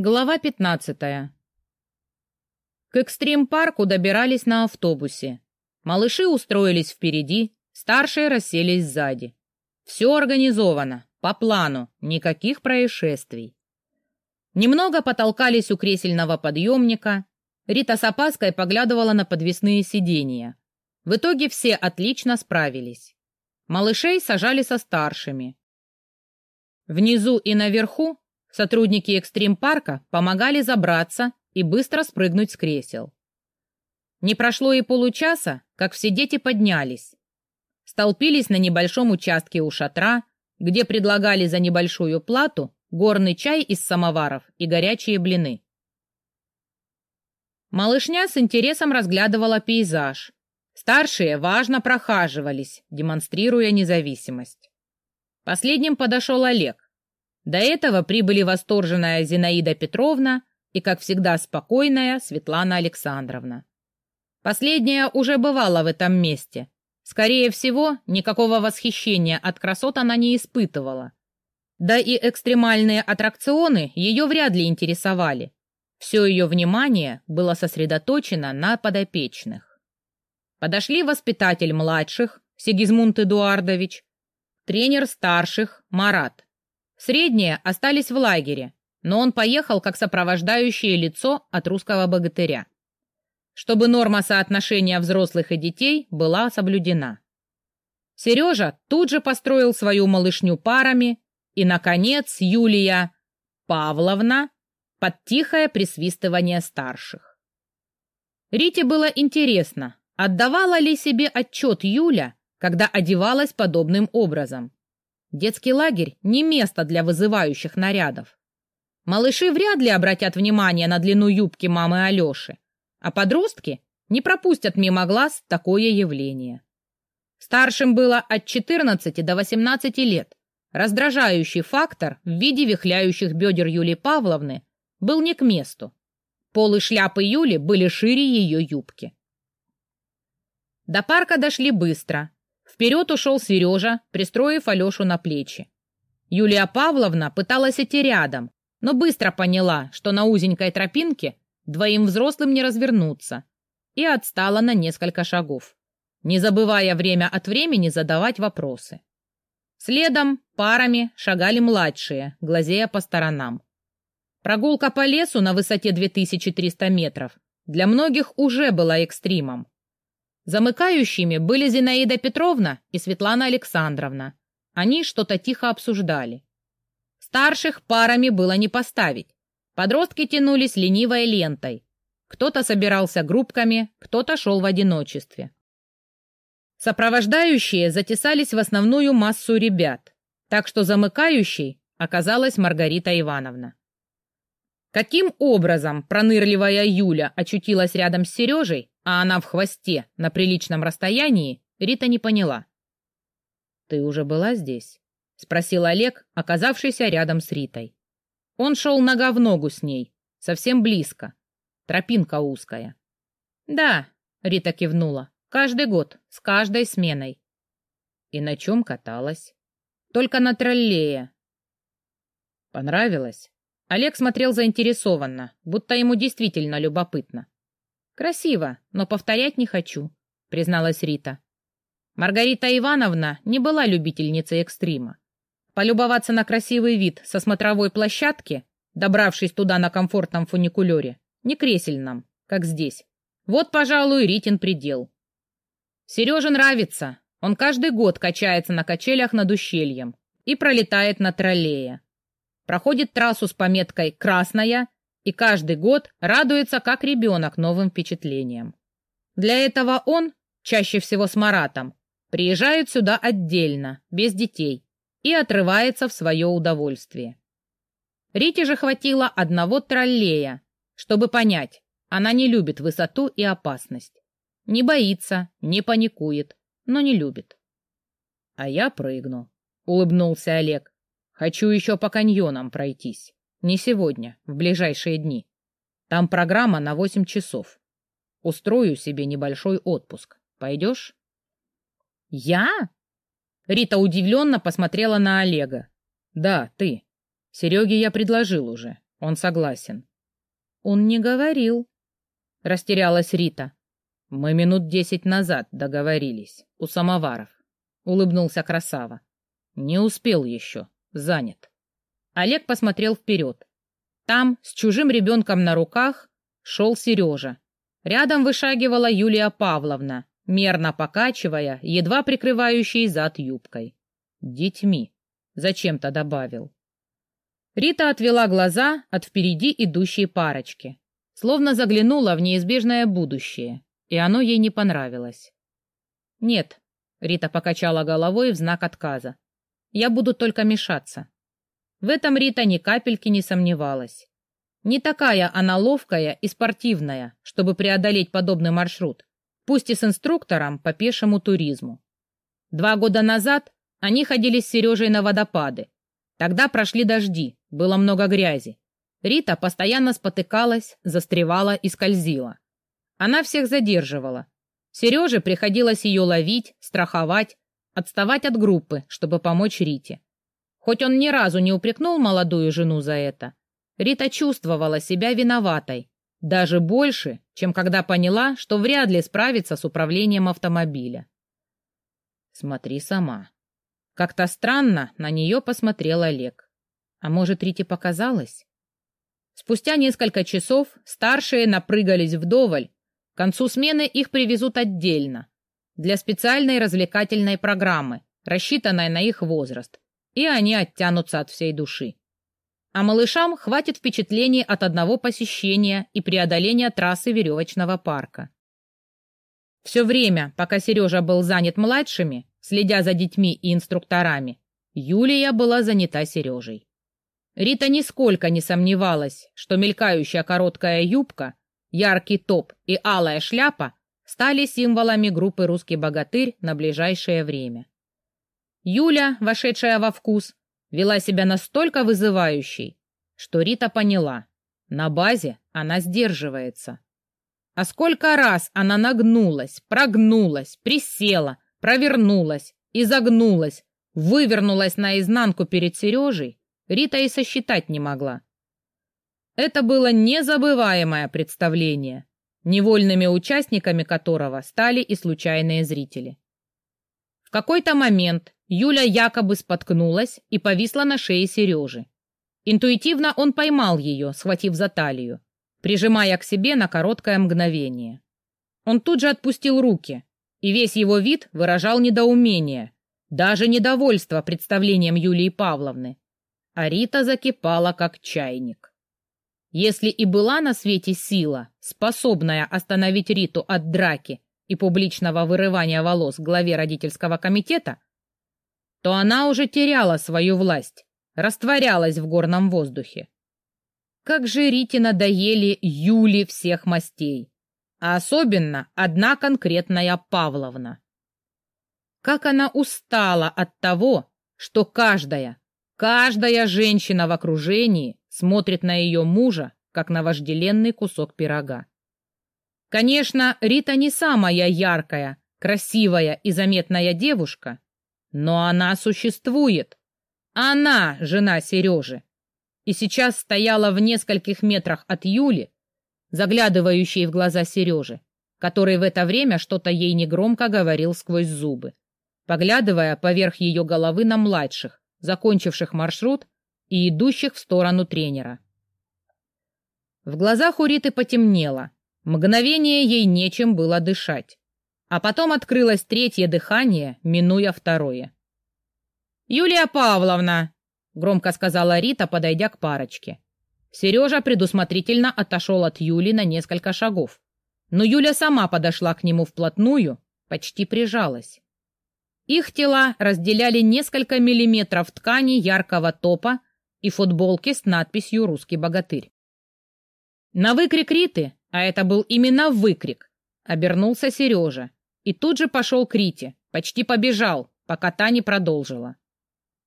Глава 15. К экстрим-парку добирались на автобусе. Малыши устроились впереди, старшие расселись сзади. Все организовано, по плану, никаких происшествий. Немного потолкались у кресельного подъемника. Рита с опаской поглядывала на подвесные сиденья. В итоге все отлично справились. Малышей сажали со старшими. Внизу и наверху Сотрудники экстрим-парка помогали забраться и быстро спрыгнуть с кресел. Не прошло и получаса, как все дети поднялись. Столпились на небольшом участке у шатра, где предлагали за небольшую плату горный чай из самоваров и горячие блины. Малышня с интересом разглядывала пейзаж. Старшие важно прохаживались, демонстрируя независимость. Последним подошел Олег. До этого прибыли восторженная Зинаида Петровна и, как всегда, спокойная Светлана Александровна. Последняя уже бывала в этом месте. Скорее всего, никакого восхищения от красот она не испытывала. Да и экстремальные аттракционы ее вряд ли интересовали. Все ее внимание было сосредоточено на подопечных. Подошли воспитатель младших, Сигизмунд Эдуардович, тренер старших, Марат. Средние остались в лагере, но он поехал как сопровождающее лицо от русского богатыря. Чтобы норма соотношения взрослых и детей была соблюдена. Сережа тут же построил свою малышню парами, и, наконец, Юлия Павловна под тихое присвистывание старших. Рите было интересно, отдавала ли себе отчет Юля, когда одевалась подобным образом. Детский лагерь — не место для вызывающих нарядов. Малыши вряд ли обратят внимание на длину юбки мамы Алёши, а подростки не пропустят мимо глаз такое явление. Старшим было от 14 до 18 лет. Раздражающий фактор в виде вихляющих бедер Юлии Павловны был не к месту. Полы шляпы Юли были шире ее юбки. До парка дошли быстро, Вперед ушел Сережа, пристроив Алешу на плечи. Юлия Павловна пыталась идти рядом, но быстро поняла, что на узенькой тропинке двоим взрослым не развернуться, и отстала на несколько шагов, не забывая время от времени задавать вопросы. Следом парами шагали младшие, глазея по сторонам. Прогулка по лесу на высоте 2300 метров для многих уже была экстримом. Замыкающими были Зинаида Петровна и Светлана Александровна. Они что-то тихо обсуждали. Старших парами было не поставить. Подростки тянулись ленивой лентой. Кто-то собирался группками, кто-то шел в одиночестве. Сопровождающие затесались в основную массу ребят, так что замыкающей оказалась Маргарита Ивановна. Каким образом пронырливая Юля очутилась рядом с Сережей, а она в хвосте на приличном расстоянии, Рита не поняла. «Ты уже была здесь?» — спросил Олег, оказавшийся рядом с Ритой. Он шел нога в ногу с ней, совсем близко. Тропинка узкая. «Да», — Рита кивнула, — «каждый год, с каждой сменой». «И на чем каталась?» «Только на троллее». «Понравилось?» Олег смотрел заинтересованно, будто ему действительно любопытно. «Красиво, но повторять не хочу», — призналась Рита. Маргарита Ивановна не была любительницей экстрима. Полюбоваться на красивый вид со смотровой площадки, добравшись туда на комфортном фуникулере, не кресельном, как здесь. Вот, пожалуй, Ритин предел. Сереже нравится. Он каждый год качается на качелях над ущельем и пролетает на троллее. Проходит трассу с пометкой «Красная» и каждый год радуется как ребенок новым впечатлениям. Для этого он, чаще всего с Маратом, приезжает сюда отдельно, без детей, и отрывается в свое удовольствие. Рите же хватило одного троллея, чтобы понять, она не любит высоту и опасность. Не боится, не паникует, но не любит. — А я прыгну, — улыбнулся Олег. — Хочу еще по каньонам пройтись. Не сегодня, в ближайшие дни. Там программа на восемь часов. Устрою себе небольшой отпуск. Пойдешь? Я? Рита удивленно посмотрела на Олега. Да, ты. Сереге я предложил уже. Он согласен. Он не говорил. Растерялась Рита. Мы минут десять назад договорились. У самоваров. Улыбнулся красава. Не успел еще. Занят. Олег посмотрел вперед. Там, с чужим ребенком на руках, шел Сережа. Рядом вышагивала Юлия Павловна, мерно покачивая, едва прикрывающей зад юбкой. «Детьми», — зачем-то добавил. Рита отвела глаза от впереди идущей парочки, словно заглянула в неизбежное будущее, и оно ей не понравилось. «Нет», — Рита покачала головой в знак отказа, — «я буду только мешаться». В этом Рита ни капельки не сомневалась. Не такая она ловкая и спортивная, чтобы преодолеть подобный маршрут, пусть и с инструктором по пешему туризму. Два года назад они ходили с Сережей на водопады. Тогда прошли дожди, было много грязи. Рита постоянно спотыкалась, застревала и скользила. Она всех задерживала. Сереже приходилось ее ловить, страховать, отставать от группы, чтобы помочь Рите. Хоть он ни разу не упрекнул молодую жену за это, Рита чувствовала себя виноватой, даже больше, чем когда поняла, что вряд ли справится с управлением автомобиля. «Смотри сама». Как-то странно на нее посмотрел Олег. А может, Рите показалось? Спустя несколько часов старшие напрыгались вдоволь. К концу смены их привезут отдельно, для специальной развлекательной программы, рассчитанной на их возраст, и они оттянутся от всей души. А малышам хватит впечатлений от одного посещения и преодоления трассы веревочного парка. Все время, пока Сережа был занят младшими, следя за детьми и инструкторами, Юлия была занята Сережей. Рита нисколько не сомневалась, что мелькающая короткая юбка, яркий топ и алая шляпа стали символами группы «Русский богатырь» на ближайшее время. Юля, вошедшая во вкус, вела себя настолько вызывающей, что Рита поняла, на базе она сдерживается. А сколько раз она нагнулась, прогнулась, присела, провернулась, изогнулась, вывернулась наизнанку перед Сережей, Рита и сосчитать не могла. Это было незабываемое представление, невольными участниками которого стали и случайные зрители. В какой-то момент Юля якобы споткнулась и повисла на шее Сережи. Интуитивно он поймал ее, схватив за талию, прижимая к себе на короткое мгновение. Он тут же отпустил руки, и весь его вид выражал недоумение, даже недовольство представлением Юлии Павловны. А Рита закипала, как чайник. Если и была на свете сила, способная остановить Риту от драки и публичного вырывания волос главе родительского комитета, то она уже теряла свою власть, растворялась в горном воздухе. Как же Рите надоели Юли всех мастей, а особенно одна конкретная Павловна. Как она устала от того, что каждая, каждая женщина в окружении смотрит на ее мужа, как на вожделенный кусок пирога. Конечно, Рита не самая яркая, красивая и заметная девушка, но она существует. Она жена Сережи. И сейчас стояла в нескольких метрах от Юли, заглядывающей в глаза Сережи, который в это время что-то ей негромко говорил сквозь зубы, поглядывая поверх ее головы на младших, закончивших маршрут и идущих в сторону тренера. В глазах у Риты потемнело. Мгновение ей нечем было дышать. А потом открылось третье дыхание, минуя второе. «Юлия Павловна!» — громко сказала Рита, подойдя к парочке. Сережа предусмотрительно отошел от Юли на несколько шагов. Но Юля сама подошла к нему вплотную, почти прижалась. Их тела разделяли несколько миллиметров ткани яркого топа и футболки с надписью «Русский богатырь». На выкрик Риты, а это был именно выкрик, обернулся Сережа и тут же пошел к Рите, почти побежал, пока та не продолжила.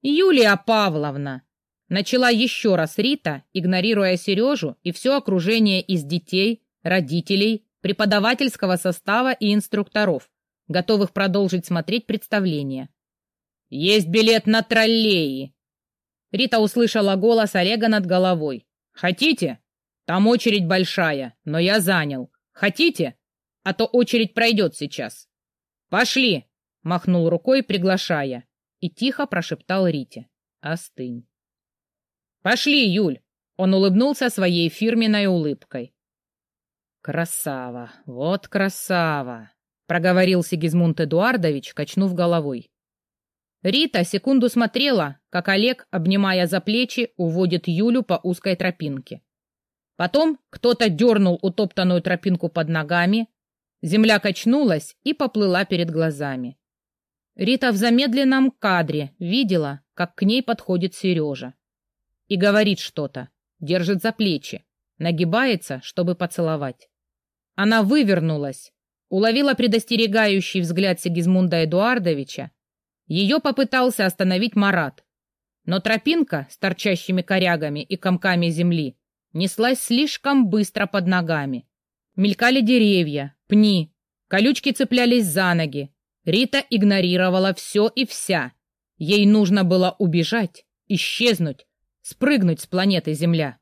«Юлия Павловна!» Начала еще раз Рита, игнорируя Сережу и все окружение из детей, родителей, преподавательского состава и инструкторов, готовых продолжить смотреть представление. «Есть билет на троллеи!» Рита услышала голос Олега над головой. Хотите? Там очередь большая, но я занял. Хотите? А то очередь пройдет сейчас. Пошли!» — махнул рукой, приглашая, и тихо прошептал Рите. «Остынь». «Пошли, Юль!» — он улыбнулся своей фирменной улыбкой. «Красава! Вот красава!» — проговорил Сигизмунд Эдуардович, качнув головой. Рита секунду смотрела, как Олег, обнимая за плечи, уводит Юлю по узкой тропинке. Потом кто-то дернул утоптанную тропинку под ногами, земля качнулась и поплыла перед глазами. Рита в замедленном кадре видела, как к ней подходит Сережа. И говорит что-то, держит за плечи, нагибается, чтобы поцеловать. Она вывернулась, уловила предостерегающий взгляд Сигизмунда Эдуардовича. Ее попытался остановить Марат. Но тропинка с торчащими корягами и комками земли неслась слишком быстро под ногами. Мелькали деревья, пни, колючки цеплялись за ноги. Рита игнорировала все и вся. Ей нужно было убежать, исчезнуть, спрыгнуть с планеты Земля.